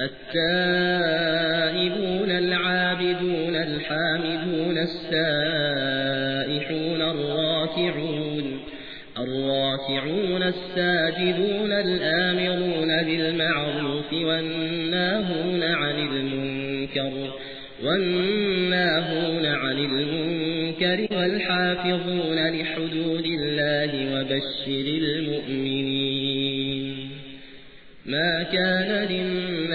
التائبون العابدون الحامدون السائحون الراكعون الراكعون الساجدون الآمرون بالمعروف والناهون عن المنكر والناهون عن المنكر والحافظون لحدود الله وبشر المؤمنين ما كان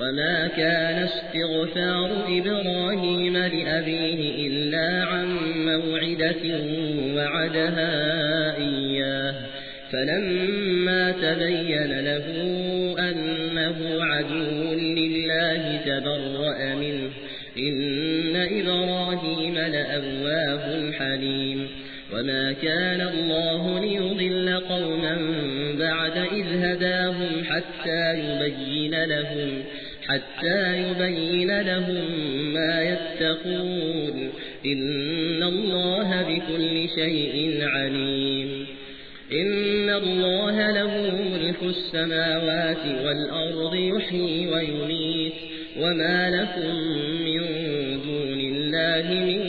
وما كان استغفار إبراهيم لأبيه إلا عن موعدة وعدها إياه فلما تبين له أنه عدو لله تبرأ منه إن إبراهيم لأواه حليم وما كان الله ليضل قوما بعد إذ هداهم حتى يبين لهم حتى يبين لهم ما يتقون. إن الله بكل شيء عليم. إن الله له ملك السماوات والأرض يحيي ويميت. وما لكم من دون الله من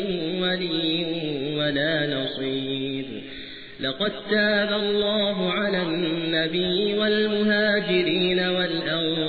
ولي ولا نصير. لقد تاب الله على النبي والمهاجرين والأنصار